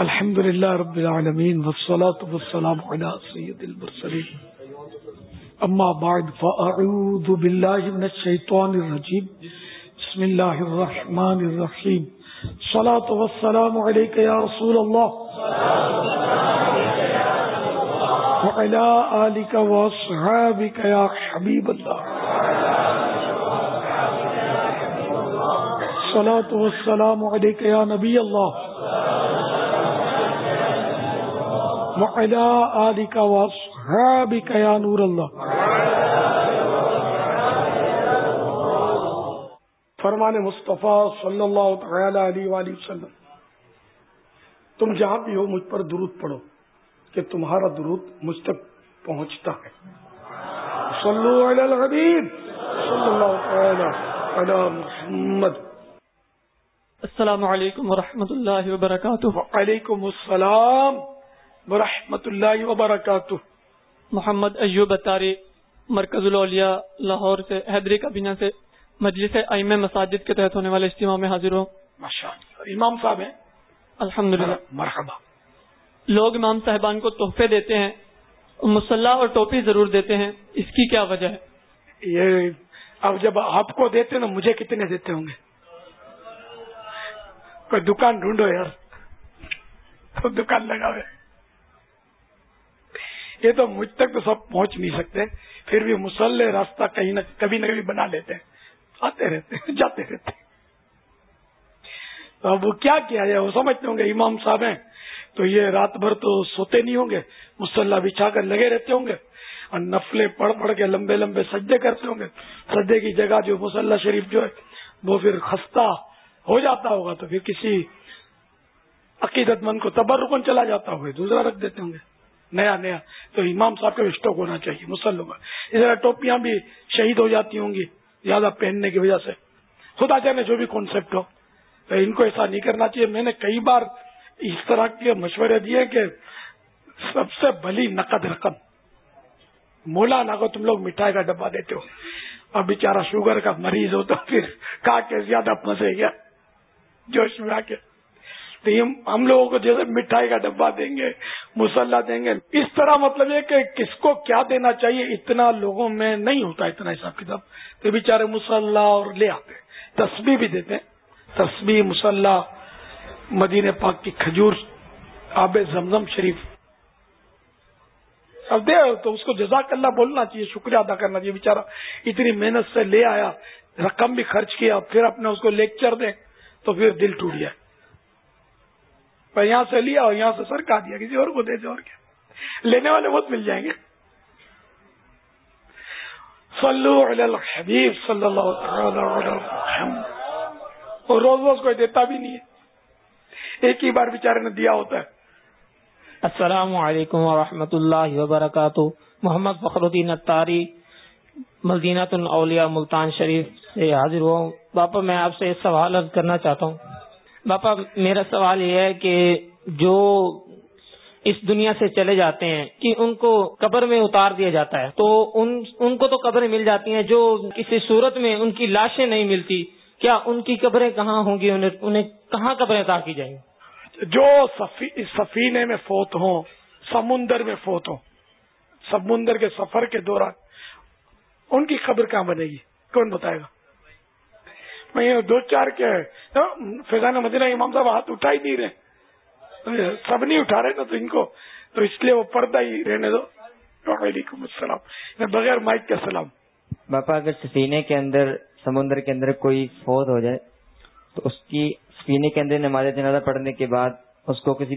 الحمد لله رب العالمين والصلاة والسلام على سيد المرسلين أما بعد فأعوذ بالله من الشيطان الرجيم بسم الله الرحمن الرحيم صلاة والسلام عليك يا رسول الله وعلى آلك وصحابك يا حبيب الله صلاة والسلام عليك يا نبي الله وعلى آلك وصحابك يا نور الله. فرمان مصطفیٰ صلی اللہ تعالی علیہ وآلہ وسلم تم جہاں بھی ہو مجھ پر درود پڑھو کہ تمہارا درود مجھ تک پہنچتا ہے۔ صلو علی الحبیب صلی اللہ تعالی علی محمد۔ السلام علیکم ورحمۃ اللہ وبرکاتہ۔ وعلیکم السلام۔ ورحمۃ اللہ وبرکاتہ محمد ایوب اتاری مرکز الاولیاء لاہور سے حیدری کابینہ سے مجلس ائم مساجد کے تحت ہونے والے اجتماع میں حاضر ہوں۔ امام صاحب ہیں؟ الحمد للہ مرحبا۔ لوگ امام صاحبان کو تحفے دیتے ہیں مسلح اور ٹوپی ضرور دیتے ہیں اس کی کیا وجہ ہے؟ یہ اب جب آپ کو دیتے نا مجھے کتنے دیتے ہوں گے؟ کوئی دکان ڈھونڈو یار۔ تو دکان لگا ہوئے یہ تو مجھ تک تو سب پہنچ نہیں سکتے، پھر بھی مسلح راستہ کہیں نہ کبھی نہ کبھی بنا لیتے ہیں۔ آتے رہتے ہیں، جاتے رہتے ہیں۔ تو اب وہ کیا کیا جائے وہ سمجھتے ہوں گے، امام صاحب ہیں۔ تو یہ رات بھر تو سوتے نہیں ہوں گے، مسلح بچھا کر لگے رہتے ہوں گے۔ اور نفلے پڑھ پڑھ کے لمبے لمبے سجدے کرتے ہوں گے۔ سجدے کی جگہ جو مسلح شریف جو ہے، وہ پھر خستہ ہو جاتا ہوگا۔ تو پھر کسی عقیدت مند کو تبرکن چلا جاتا ہوگا، دوسرا رکھ دیتے ہوں گے۔ نیا نیا تو امام صاحب کا اسٹاک ہونا چاہیے مسلم کا اس طرح ٹوپیاں بھی شہید ہو جاتی ہوں گی، زیادہ پہننے کی وجہ سے۔ خدا چاہے جو بھی کانسیپٹ ہو۔ تو ان کو ایسا نہیں کرنا چاہیے۔ میں نے کئی بار اس طرح کے مشورے دیے کہ سب سے بلی نقد رقم۔ مولا نہ کو تم لوگ مٹھائی کا ڈبہ دیتے ہو۔ اور بےچارا شوگر کا مریض ہو تو پھر کھا کے زیادہ پھنسے گیا جوش میں آ کے۔ تو ہم لوگوں کو جیسے مٹھائی کا ڈبہ دیں گے مسلح دیں گے۔ اس طرح مطلب یہ کہ کس کو کیا دینا چاہیے، اتنا لوگوں میں نہیں ہوتا اتنا حساب کتاب۔ تو بےچارے مسلح اور لے آتے تسبیح بھی دیتے تسبیح، مسلح مدین پاک کی کھجور، آب زمزم شریف۔ اب دے، تو اس کو جزاک اللہ بولنا چاہیے، شکریہ ادا کرنا چاہیے۔ بےچارا اتنی محنت سے لے آیا، رقم بھی خرچ کیا، پھر اپنے اس کو لیکچر دیں تو پھر دل ٹوٹ جائے گیا یہاں سے لیا اور یہاں سے سر کا دیا، کسی اور کو دے دے اور کیا؟ لینے والے بہت مل جائیں گے۔ صلو علی الحبیب صلی اللہ اور روز روز کوئی دیتا بھی نہیں ہے۔ ایک ہی بار بیچارے نے دیا ہوتا ہے۔ السلام علیکم ورحمۃ اللہ وبرکاتہ۔ محمد فخر الدین اتاری مدینہ الاولیاء، ملتان شریف سے حاضر ہوا ہوں۔ باپا، میں آپ سے ایک سوال عرض کرنا چاہتا ہوں۔ باپا، میرا سوال یہ ہے کہ جو اس دنیا سے چلے جاتے ہیں، کہ ان کو قبر میں اتار دیا جاتا ہے، تو ان ان کو تو قبریں مل جاتی ہیں جو کسی صورت میں ان کی لاشیں نہیں ملتی، کیا ان کی قبریں کہاں ہوں گی؟ انہیں انہیں کہاں قبریں ادا کی جائیں گی؟ جو سفینے میں فوت ہوں، سمندر میں فوت ہوں، سمندر کے سفر کے دوران، ان کی قبر کہاں بنے گی؟ کون بتائے گا؟ میں دو چار کیا ہے ہاں، فیضان مدینہ امام صاحب ہاتھ اٹھا ہی نہیں رہے۔ سب نہیں اٹھا رہے نا تو ان کو۔ تو اس لیے وہ پردہ ہی رہنے دو۔ وعلیکم السلام۔ بغیر مائک کا سلام۔ باپا، اگر سفینے کے اندر، سمندر کے اندر کوئی فوت ہو جائے، تو اس کی، سفینے کے اندر نماز جنازہ پڑھنے کے بعد اس کو کسی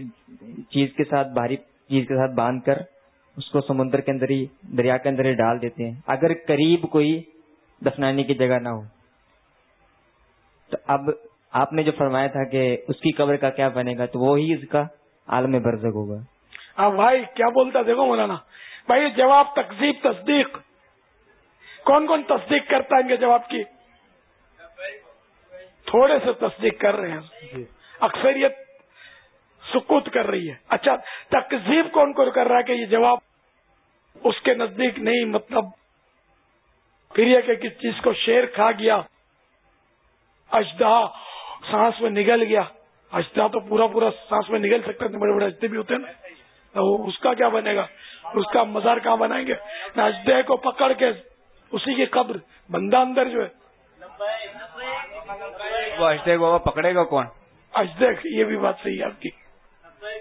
چیز کے ساتھ، بھاری چیز کے ساتھ باندھ کر، اس کو سمندر کے اندر ہی، دریا کے اندر ہی ڈال دیتے ہیں۔ اگر قریب کوئی دفنانے کی جگہ نہ ہو، تو اب آپ نے جو فرمایا تھا کہ اس کی قبر کا کیا بنے گا تو وہی اس کا عالم برزگ ہوگا۔ ہاں بھائی کیا بولتا دیکھو مولانا۔ بھائی جواب تقزیب تصدیق۔ کون کون تصدیق کرتا ہے ان کے جواب کی؟ تھوڑے سے تصدیق کر رہے ہیں۔ اکثریت سکوت کر رہی ہے۔ اچھا تقزیب کون کون کر رہا ہے کہ یہ جواب اس کے نزدیک نہیں مطلب پھر یہ کہ کس چیز کو شیر کھا گیا؟ اجدا سانس میں نگل گیا۔ اجتا تو پورا پورا سانس میں نکل سکتے ہیں بڑے بڑے اجتے بھی ہوتے ہیں نا۔ اس کا کیا بنے گا؟ اس کا مزار کہاں بنائیں گے؟ اجدے کو پکڑ کے اسی کی قبر بندہ اندر جو ہے۔ وہ اجدے کو پکڑے گا کون؟ اجدے یہ بھی بات صحیح ہے آپ کی۔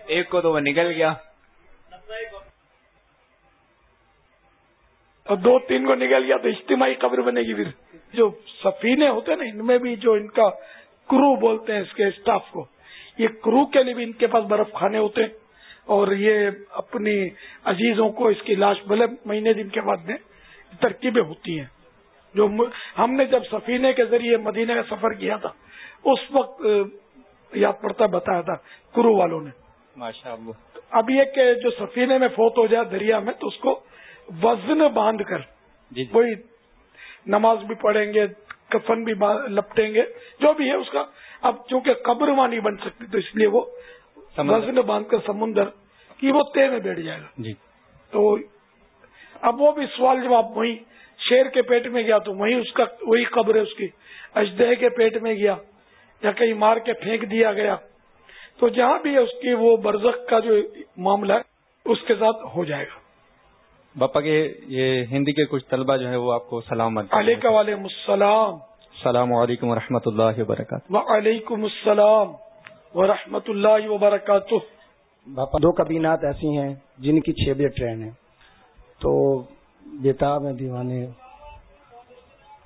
ایک کو تو وہ نکل گیا۔ اور دو تین کو نکل گیا تو اجتماعی قبر بنے گی پھر۔ جو سفینے ہوتے ہیں نا ان میں بھی جو ان کا کرو بولتے ہیں اس کے اسٹاف کو۔ یہ کرو کے لیے بھی ان کے پاس برف کھانے ہوتے ہیں۔ اور یہ اپنی عزیزوں کو اس کی لاش بھلے مہینے دن کے بعد میں ترکیبیں ہوتی ہیں۔ جو ہم نے جب سفینے کے ذریعے مدینے کا سفر کیا تھا اس وقت یاد پڑتا بتایا تھا کرو والوں نے۔ ماشاء اللہ اب یہ کہ جو سفینے میں فوت ہو جائے دریا میں تو اس کو وزن باندھ کر جی, جی۔ کوئی نماز بھی پڑھیں گے کفن بھی لپٹیں گے جو بھی ہے اس کا۔ اب چونکہ قبر وہاں نہیں بن سکتی تو اس لیے وہ وزن باندھ کر سمندر کی وہ تے میں بیٹھ جائے گا۔ جی۔ تو اب وہ بھی سوال جب آپ وہیں شیر کے پیٹ میں گیا تو وہیں اس کا وہی قبر ہے اس کی۔ اجدہ کے پیٹ میں گیا یا کہیں مار کے پھینک دیا گیا۔ تو جہاں بھی ہے اس کی وہ برزخ کا جو معاملہ ہے اس کے ساتھ ہو جائے گا۔ باپا کے یہ ہندی کے کچھ طلبہ جو ہے وہ آپ کو سلام علیکم وعلیکم السلام۔ السلام علیکم و رحمۃ اللہ وبرکاتہ۔ وعلیکم السلام ورحمۃ اللہ وبرکاتہ۔ باپا دو کبینات ایسی ہیں جن کی چھ بجے ٹرین ہے۔ تو بیتاب ہے دیوانے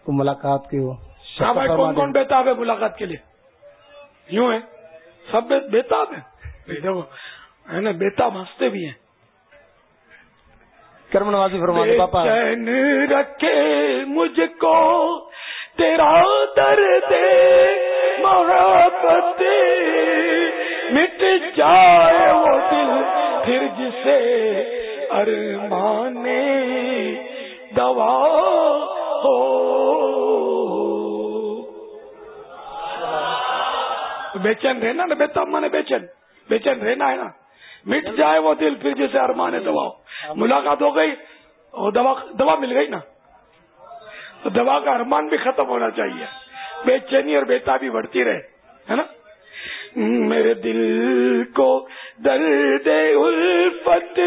کو ملاقات کی ہو کون کون بیتاب ہے ملاقات کے لیے؟ یوں ہے؟ سب بیتاب ہے دیکھو نا بیتاب ہنستے بھی ہیں۔ کرم نوازی فرمانے پاپا۔ چین رکھے مجھ کو تیرا در دے محبت مٹ جائے وہ دل۔ پھر جسے ارمانے دوا ہو۔ بے چین رہنا نا بے چین۔ بے چین رہنا ہے نا۔ مٹ جائے وہ دل پھر جسے ارمانے دوا ہو۔ ملاقات ہو گئی اور دوا دوا مل گئی نا؟ تو دوا کا ارمان بھی ختم ہونا چاہیے۔ بے چینی اور بیتا بھی بڑھتی رہے، ہے نا؟ میرے دل کو درد الفت،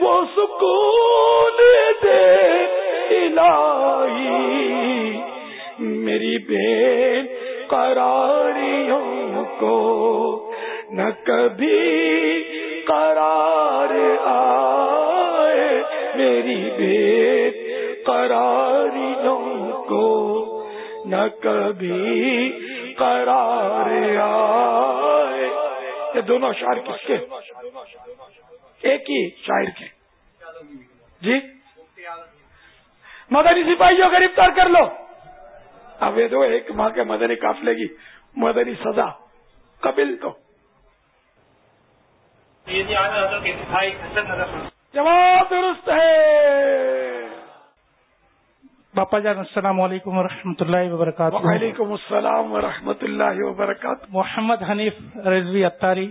وہ سکون دے الہی۔ میری بین قراریوں کو نہ کبھی قرار آئے۔ میری بیٹ قراریوں کو نہ کبھی قرار آئے۔ یہ دونوں شاعر کس کے؟ ایک ہی شاعر کے۔ جی؟ مدنی سپاہیوں گرفتار کر لو۔ اب یہ دو ایک ماں کے مدنی قافلے کی مدنی سزا قبل تو۔ جواب درست ہے۔ باپا جان السلام علیکم و رحمۃ اللہ وبرکاتہ۔ وعلیکم السلام و رحمۃ اللہ وبرکاتہ۔ محمد حنیف رضوی اتاری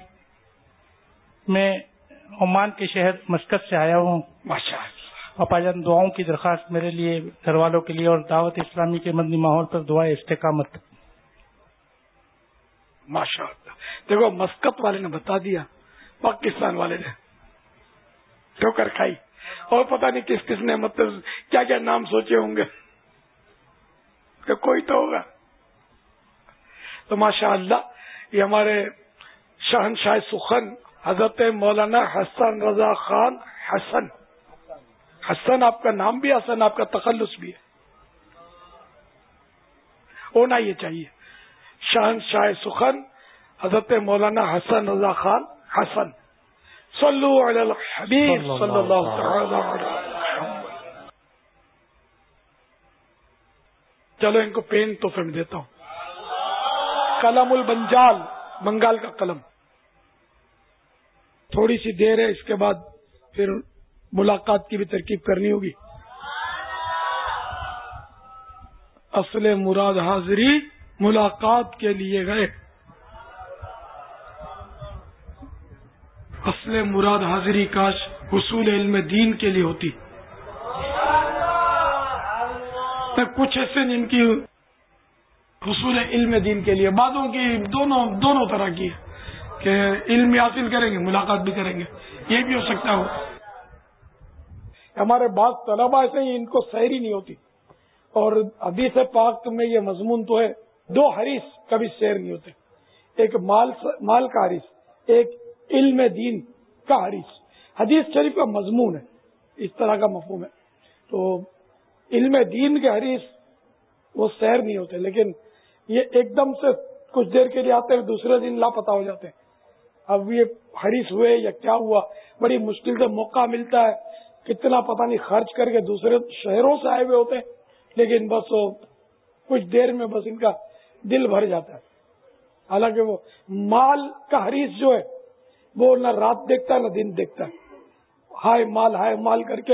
میں عمان کے شہر مسکت سے آیا ہوں۔ پاپا جان دعاؤں کی درخواست میرے لیے گھر والوں کے لیے اور دعوت اسلامی کے مدنی ماحول پر دعائیں استحکامت ماشاء اللہ۔ دیکھو مسکت والے نے بتا دیا پاکستان والے نے۔ ٹھوکر کھائی۔ اور پتہ نہیں کس کس نے مطلب کیا کیا نام سوچے ہوں گے۔ کہ کوئی تو ہوگا۔ تو ماشاء اللہ یہ ہمارے شہنشاہ سخن حضرت مولانا حسن رضا خان حسن۔ حسن آپ کا نام بھی، حسن آپ کا تخلص بھی ہے۔ ہونا یہ چاہیے۔ شہنشاہ سخن حضرت مولانا حسن رضا خان حسن. صلو علی الحبیب صلی اللہ تعالی علیہ چلو ان کو پین تو میں دیتا ہوں. قلم البنجال. بنگال کا قلم. تھوڑی سی دیر ہے اس کے بعد پھر ملاقات کی بھی ترکیب کرنی ہوگی. اصل مراد حاضری ملاقات کے لیے گئے. اصل مراد حاضری کاش حصول علم دین کے لیے ہوتی۔ کچھ ایسے جن کی حصول علم دین کے لیے بعدوں کی دونوں دونوں طرح کی ہے کہ علم حاصل کریں گے، ملاقات بھی کریں گے۔ یہ بھی ہو سکتا ہو۔ ہمارے بعض طلبا ایسے ہی ان کو سیری نہیں ہوتی۔ اور حدیث پاک میں یہ مضمون تو ہے، دو حریث کبھی سیر نہیں ہوتے۔ ایک مال مال کا حریث ایک علم دین کا حریث حدیث شریف کا مضمون ہے۔ اس طرح کا مفہوم ہے۔ تو علم دین کے حریث وہ سیر نہیں ہوتے، لیکن یہ ایک دم سے کچھ دیر کے لیے آتے ہیں، دوسرے دن لاپتا ہو جاتے ہیں۔ اب یہ حریث ہوئے یا کیا ہوا، بڑی مشکل سے موقع ملتا ہے۔ کتنا پتہ نہیں، خرچ کر کے دوسرے شہروں سے آئے ہوئے ہوتے ہیں، لیکن بس وہ کچھ دیر میں بس ان کا دل بھر جاتا ہے۔ حالانکہ وہ مال کا حریث جو ہے وہ نہ رات دیکھتا ہے نہ دن دیکھتا۔ ہے ہائے مال ہائے مال کر کے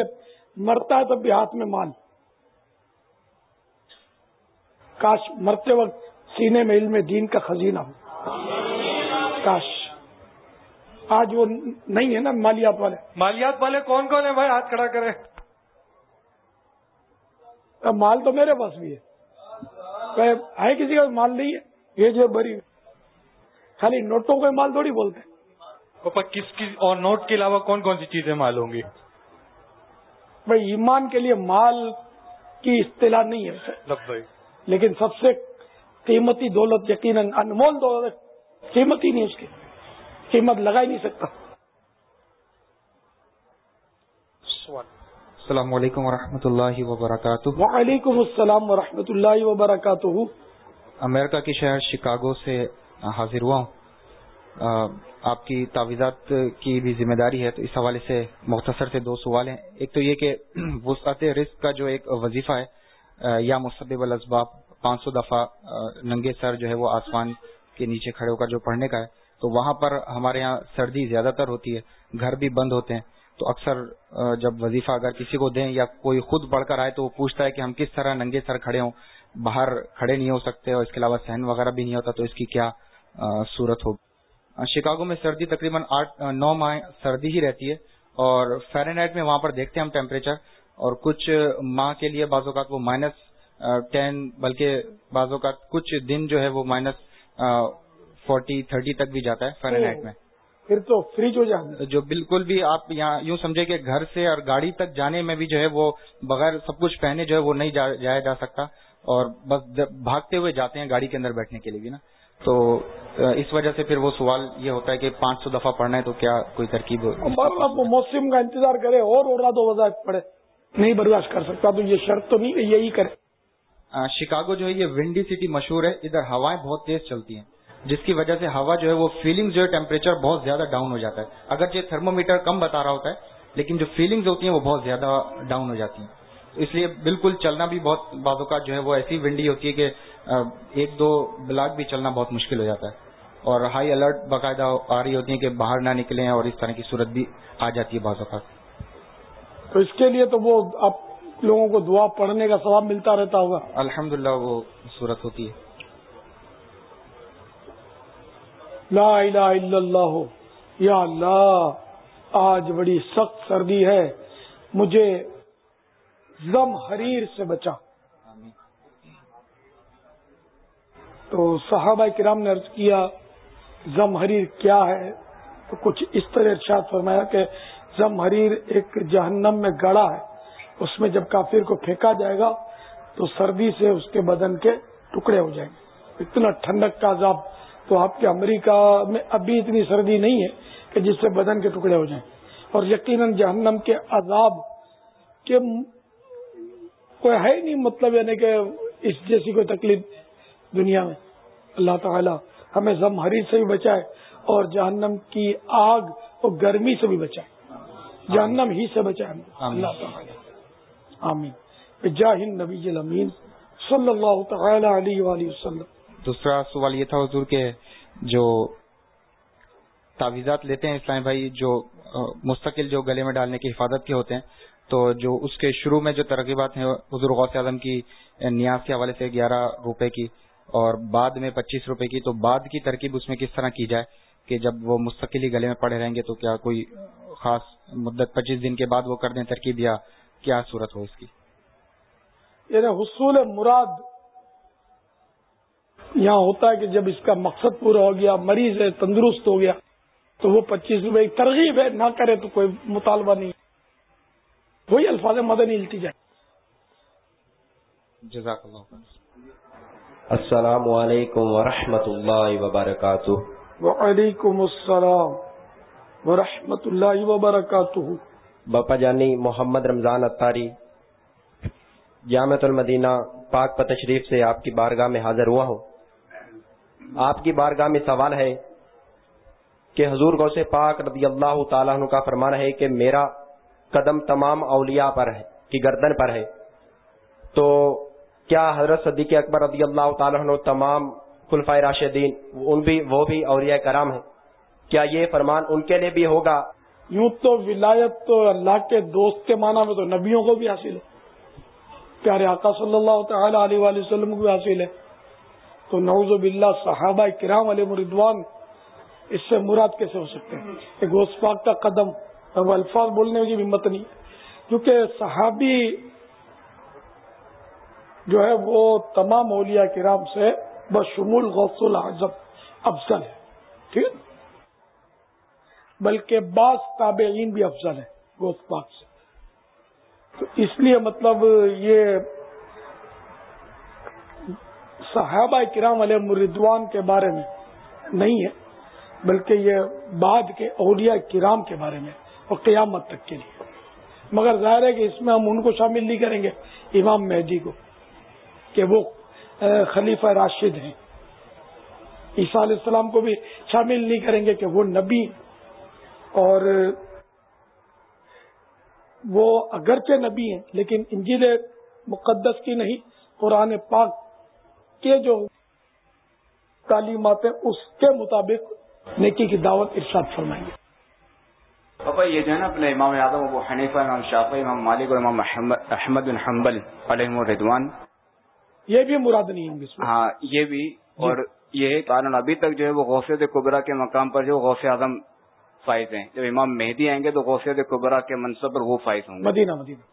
مرتا ہے تب بھی ہاتھ میں مال۔ کاش مرتے وقت سینے میں علم دین کا خزینہ ہو۔ کاش۔ آج وہ نہیں ہے نا مالیات والے۔ مالیات والے کون کون ہیں بھائی؟ ہاتھ کھڑا کرے مال تو میرے پاس بھی ہے۔ ہے کسی کا مال نہیں ہے۔ یہ جو بری خالی نوٹوں کے مال تھوڑی بولتے ہیں کس کی اور نوٹ کے علاوہ کون کون سی چیزیں مال ہوں گی؟ بھائی ایمان کے لیے مال کی اصطلاح نہیں ہے لیکن سب سے قیمتی دولت یقیناً انمول دولت قیمتی نہیں اس کی۔ قیمت لگا ہی نہیں سکتا۔ السلام علیکم ورحمۃ اللہ وبرکاتہ۔ وعلیکم السلام ورحمۃ اللہ وبرکاتہ۔ امریکہ کے شہر شکاگو سے حاضر ہوا ہوں۔ آپ کی تعویذات کی بھی ذمہ داری ہے، تو اس حوالے سے مختصر سے دو سوال ہیں۔ ایک تو یہ کہ وسعت رزق کا جو ایک وظیفہ ہے یا مصب الاسباب پانچ سو دفعہ ننگے سر جو ہے وہ آسمان کے نیچے کھڑے ہو کر جو پڑھنے کا ہے، تو وہاں پر ہمارے یہاں سردی زیادہ تر ہوتی ہے، گھر بھی بند ہوتے ہیں۔ تو اکثر جب وظیفہ اگر کسی کو دیں یا کوئی خود پڑھ کر آئے تو وہ پوچھتا ہے کہ ہم کس طرح ننگے سر کھڑے ہوں، باہر کھڑے نہیں ہو سکتے اور اس کے علاوہ سہن وغیرہ بھی نہیں ہوتا، تو اس کی کیا صورت ہوگی؟ شکاگو میں سردی تقریباً آٹھ نو ماہ سردی ہی رہتی ہے اور فیرنائٹ میں وہاں پر دیکھتے ہیں ہم ٹیمپریچر اور کچھ ماہ کے لیے بعض اوقات وہ مائنس ٹین بلکہ بعض اوقات کچھ دن جو ہے وہ مائنس فورٹی تھرٹی تک بھی جاتا ہے فیرنائٹ میں۔ پھر تو فریج ہو جائے جو بالکل بھی آپ یہاں یوں سمجھے کہ گھر سے اور گاڑی تک جانے میں بھی جو ہے وہ بغیر سب کچھ پہنے جو ہے وہ نہیں جایا جا سکتا اور بس بھاگتے ہوئے جاتے ہیں گاڑی کے اندر بیٹھنے کے لیے بھی نا۔ تو اس وجہ سے پھر وہ سوال یہ ہوتا ہے کہ پانچ سو دفعہ پڑھنا ہے تو کیا کوئی ترکیب موسم کا انتظار کرے اور اڑا دو وضاحت پڑھے۔ نہیں برداشت کر سکتا تو یہ شرط تو نہیں کہ یہی کرے۔ شکاگو جو ہے یہ ونڈی سٹی مشہور ہے ادھر ہوائیں بہت تیز چلتی ہیں جس کی وجہ سے ہوا جو ہے وہ فیلنگ جو ہے ٹیمپریچر بہت زیادہ ڈاؤن ہو جاتا ہے۔ اگرچہ تھرمو میٹر کم بتا رہا ہوتا ہے لیکن جو فیلنگز ہوتی ہیں وہ بہت زیادہ ڈاؤن ہو جاتی ہیں۔ اس لیے بالکل چلنا بھی بہت بعض اوقات جو ہے وہ ایسی ونڈی ہوتی ہے کہ ایک دو بلاک بھی چلنا بہت مشکل ہو جاتا ہے۔ اور ہائی الرٹ باقاعدہ آ رہی ہوتی ہے کہ باہر نہ نکلیں اور اس طرح کی صورت بھی آ جاتی ہے بعض اوقات۔ تو اس کے لیے تو وہ آپ لوگوں کو دعا پڑھنے کا ثواب ملتا رہتا ہوگا۔ الحمد وہ صورت ہوتی ہے۔ لا الہ الا اللہ یا اللہ آج بڑی سخت سردی ہے مجھے زم حریر سے بچا۔ تو صحابہ کرام نے ارض کیا زم حریر کیا ہے؟ تو کچھ اس طرح ارشاد فرمایا کہ زم حریر ایک جہنم میں گڑا ہے۔ اس میں جب کافر کو پھینکا جائے گا تو سردی سے اس کے بدن کے ٹکڑے ہو جائیں گے۔ اتنا ٹھنڈک کا عذاب۔ تو آپ کے امریکہ میں ابھی اتنی سردی نہیں ہے کہ جس سے بدن کے ٹکڑے ہو جائیں۔ اور یقیناً جہنم کے عذاب کے کوئی ہے نہیں مطلب یعنی کہ اس جیسی کوئی تکلیف دنیا میں۔ اللہ تعالی ہمیں زم حریر سے بھی بچائے اور جہنم کی آگ اور گرمی سے بھی بچائے۔ جہنم ہی سے بچائے اللہ تعالی۔ آمین۔ جاہن نبی امین صلی اللہ تعالی علیہ وآلہ وسلم۔ دوسرا سوال یہ تھا حضور کے جو تعویذات لیتے ہیں اسلام بھائی جو مستقل جو گلے میں ڈالنے کی حفاظت کے ہوتے ہیں تو جو اس کے شروع میں جو ترغیبات ہیں، حضور غوث اعظم کی یعنی نیاز کے حوالے سے گیارہ روپے کی اور بعد میں پچیس روپے کی، تو بعد کی ترکیب اس میں کس طرح کی جائے کہ جب وہ مستقل ہی گلے میں پڑے رہیں گے تو کیا کوئی خاص مدت پچیس دن کے بعد وہ کر دیں ترکیب یا کیا صورت ہو اس کی؟ یعنی حصول مراد یہاں ہوتا ہے کہ جب اس کا مقصد پورا ہو گیا، مریض ہے، تندرست ہو گیا، تو وہ پچیس روپے ترغیب ہے، نہ کرے تو کوئی مطالبہ نہیں۔ وہی الفاظ مدنی التی جائے۔ جزاک اللہ السلام علیکم ورحمۃ اللہ وبرکاتہ۔ وعلیکم السلام ورحمۃ اللہ وبرکاتہ۔ باپا جانی محمد رمضان اتاری جامع المدینہ پاک پت شریف سے آپ کی بارگاہ میں حاضر ہوا ہوں۔ آپ کی بارگاہ میں سوال ہے کہ حضور غوث پاک رضی اللہ تعالیٰ عنہ کا فرمان ہے کہ میرا قدم تمام اولیاء پر ہے کہ گردن پر ہے۔ تو کیا حضرت صدیق اکبر رضی اللہ تعالیٰ عنہ تمام خلفۂ راشدین، ان بھی، وہ بھی اولیاء کرام ہیں؟ کیا یہ فرمان ان کے لیے بھی ہوگا؟ یوں تو ولایت تو اللہ کے دوست کے معنی میں تو نبیوں کو بھی حاصل ہے۔ پیارے آقا صلی اللہ تعالی علیہ وسلم کو بھی حاصل ہے۔ تو نوز باللہ صحابہ کرام علیہ مردوان اس سے مراد کیسے ہو سکتے ہیں؟ ایک پاک کا قدم۔ اب الفاظ بولنے کی ہمت نہیں کیونکہ صحابی جو ہے وہ تمام اولیاء کرام سے بشمول غوث العظم افضل ہے ٹھیک ہے؟ بلکہ بعض تابعین بھی افضل ہے گوشت پاک سے۔ تو اس لیے مطلب یہ صحابہ کرام علیہ مردوان کے بارے میں نہیں ہے، بلکہ یہ بعد کے اولیاء کرام کے بارے میں اور قیامت تک کے لیے۔ مگر ظاہر ہے کہ اس میں ہم ان کو شامل نہیں کریں گے، امام مہدی کو، کہ وہ خلیفہ راشد ہیں۔ عیسیٰ علیہ السلام کو بھی شامل نہیں کریں گے کہ وہ نبی اور وہ اگرچہ نبی ہیں، لیکن انجیل مقدس کی نہیں، قرآن پاک کے جو تعلیمات ہیں، اس کے مطابق نیکی کی دعوت ارشاد فرمائیں گے۔ پاپا یہ جو ہے نا اپنے امام اعظم ابو حنیفہ امام شافی امام مالک اور امام احمد بن حنبل علیہ الردوان یہ بھی مراد نہیں ہوں ہاں یہ بھی۔ جی۔ اور یہ کارن ابھی تک جو ہے وہ غوثیت قبرا کے مقام پر جو غوث اعظم فائز ہیں۔ جب امام مہدی آئیں گے تو غوثیت قبرا کے منصب پر وہ فائز ہوں گے۔ مدینہ مدینہ۔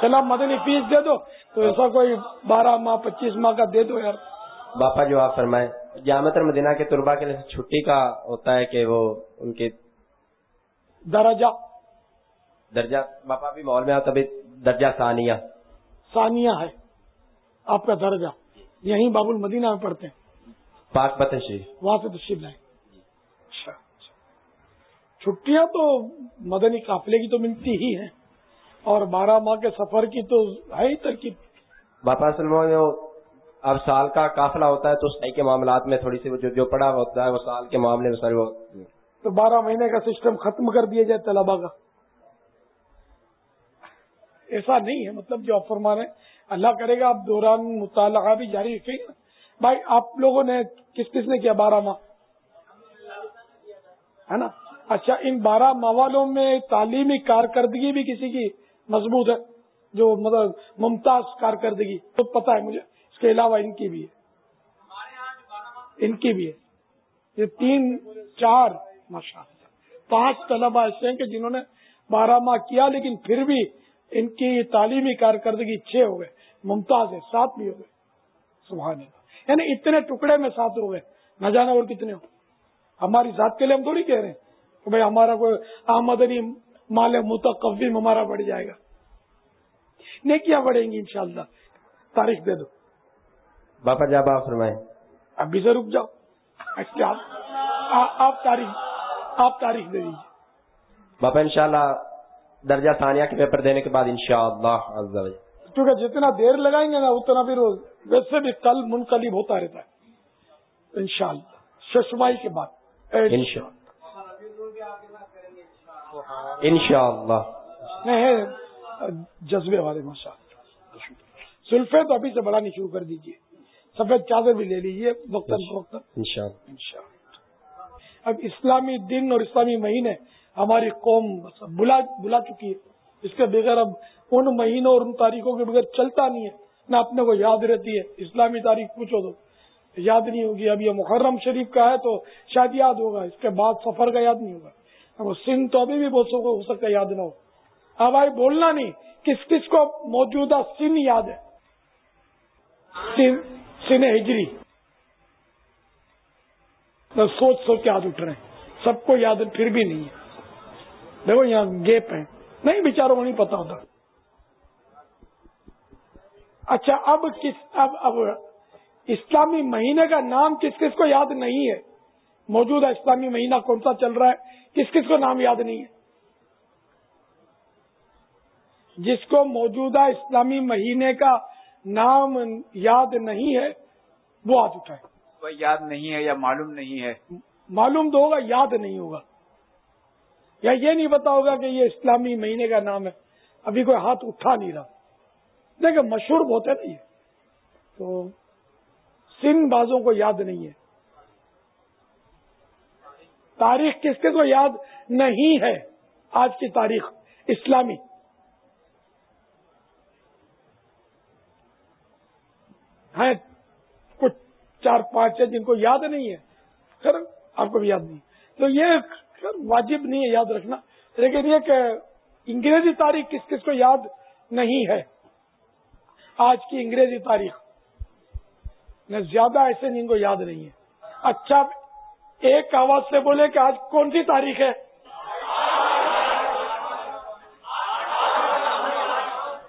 چلو مدنی فیس دے دو۔ تو ایسا کوئی بارہ ماہ پچیس ماہ کا دے دو یار۔ باپا جو آپ فرمائے جامع مدینہ کے طلبا کے لیے چھٹی کا ہوتا ہے کہ وہ ان کے درجہ۔ درجہ۔ باپا بھی ماحول میں تبھی درجہ ثانیہ۔ ثانیہ ہے۔ آپ کا درجہ۔ یہیں باب المدینہ میں پڑھتے ہیں۔ پاک پتن شریف۔ وہاں سے تشریف لائیں۔ اچھا، اچھا۔ چھٹیاں تو مدنی قافلے کی تو ملتی ہی ہیں۔ اور بارہ ماہ کے سفر کی تو ہے ہی ترکیب۔ باپا سلم اب سال کا قافلہ ہوتا ہے تو صحیح کے معاملات میں تھوڑی سی جو جو پڑا ہوتا ہے وہ سال کے معاملے میں سر وہ تو بارہ مہینے کا سسٹم ختم کر دیا جائے طلبا کا۔ ایسا نہیں ہے مطلب جو آپ فرما رہے اللہ کرے گا، آپ دوران مطالعہ بھی جاری رکھیں گے۔ بھائی، آپ لوگوں نے کس کس نے کیا بارہ ماہ ہے نا؟ اچھا ان بارہ ماہ والوں میں تعلیمی کارکردگی بھی کسی کی مضبوط ہے؟ جو مطلب ممتاز کارکردگی، تو پتا ہے مجھے، اس کے علاوہ ان کی بھی ہے۔ ان کی بھی ہے۔ یہ تین، چار ماشاء پانچ طلبا ایسے ہیں کہ جنہوں نے بارہ ماہ کیا لیکن پھر بھی ان کی تعلیمی کارکردگی چھ ہو گئے ممتاز ہے سات بھی ہو گئے۔ سبحان اللہ۔ یعنی اتنے ٹکڑے میں سات ہو گئے۔ نہ جانا اور کتنے ہو ہماری ذات کے لیے ہم تھوڑی کہہ رہے ہیں کہ بھائی ہمارا کوئی آمدنی مال متقویم ہمارا بڑھ جائے گا۔ نیکیاں بڑھیں گی انشاءاللہ۔ تاریخ دے دو۔ باپا جاب آپ فرمائیں۔ ابھی سے رک جاؤ۔ آپ تاریخ آپ تاریخ دے دیجیے باپا انشاءاللہ درجہ ثانیہ کے پیپر دینے کے بعد انشاءاللہ شاء کیونکہ جتنا دیر لگائیں گے نا اتنا پھر ویسے بھی کل منقلب ہوتا رہتا ہے۔ انشاءاللہ ششمائی کے بعد۔ انشاء اللہ نہیں جذبے والے ماشاء سلفے تو ابھی سے بڑھانی شروع کر دیجیے سفید چادر بھی لے لیجیے وقتاً فوقتاً۔ اب اسلامی دن اور اسلامی مہینے ہماری قوم بلا بلا چکی ہے۔ اس کے بغیر اب ان مہینوں اور ان تاریخوں کے بغیر چلتا نہیں ہے۔ نہ اپنے کو یاد رہتی ہے۔ اسلامی تاریخ پوچھو تو یاد نہیں ہوگی۔ اب یہ محرم شریف کا ہے تو شاید یاد ہوگا۔ اس کے بعد سفر کا یاد نہیں ہوگا۔ اب سن تو ابھی بھی بہت ہو سکتا ہے یاد نہ ہو۔ ہاں اب آئی بولنا نہیں۔ کس کس کو موجودہ سن یاد ہے؟ سن ہجری۔ سوچ سوچ کے ہاتھ اٹھ رہے ہیں۔ سب کو یاد پھر بھی نہیں ہے۔ دیکھو یہاں گیپ ہے۔ نہیں، بیچاروں کو نہیں پتا ہوتا۔ اچھا اب کس، اب اب اسلامی مہینے کا نام کس کس کو یاد نہیں ہے؟ موجودہ اسلامی مہینہ کون سا چل رہا ہے؟ کس کس کو نام یاد نہیں ہے؟ جس کو موجودہ اسلامی مہینے کا نام یاد نہیں ہے، وہ ہاتھ اٹھائے۔ وہ یاد نہیں ہے یا معلوم نہیں ہے۔ معلوم تو ہوگا، یاد نہیں ہوگا۔ یا یہ نہیں پتا ہوگا کہ یہ اسلامی مہینے کا نام ہے۔ ابھی کوئی ہاتھ اٹھا نہیں رہا۔ دیکھیں، مشہور بہت ہے نا یہ۔ تو سن بازوں کو یاد نہیں ہے۔ تاریخ کس کس کو یاد نہیں ہے؟ آج کی تاریخ اسلامی۔ ہیں کچھ چار پانچ ہے جن کو یاد نہیں ہے۔ خیر، آپ کو بھی یاد نہیں۔ تو یہ واجب نہیں ہے یاد رکھنا۔ لیکن یہ کہ انگریزی تاریخ کس کس کو یاد نہیں ہے؟ آج کی انگریزی تاریخ میں زیادہ ایسے جن کو یاد نہیں ہے۔ اچھا ایک آواز سے بولے کہ آج کون سی تاریخ ہے؟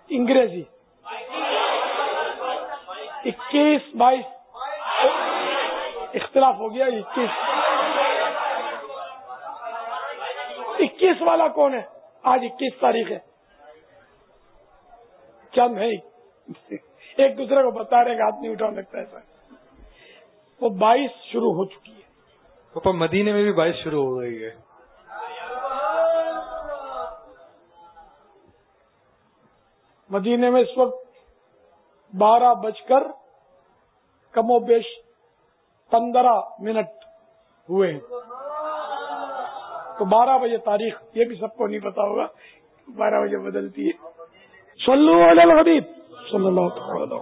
انگریزی۔ اکیس بائیس اختلاف ہو گیا اکیس۔ اکیس والا کون ہے؟ آج اکیس تاریخ ہے۔ چند ہے ایک دوسرے کو بتا رہے کہ ہاتھ نہیں اٹھا سکتا ایسا۔ وہ بائیس شروع ہو چکی ہے۔ پاپا مدینے میں بھی بائیس شروع ہو گئی ہے۔ مدینے میں اس وقت بارہ بج کر کم و بیش پندرہ منٹ ہوئے ہیں۔ تو بارہ بجے تاریخ، یہ بھی سب کو نہیں پتا ہوگا، بارہ بجے بدلتی ہے۔ صلو علی الحبیب۔ صلی اللہ تعالی